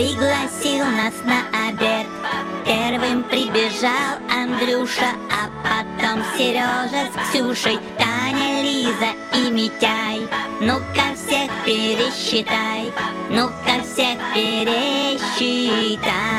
пригласил нас на обед. Первым прибежал Андрюша, а потом Сережа с Ксюшей, Таня, Лиза и Митяй. Ну-ка всех пересчитай, ну-ка всех пересчитай.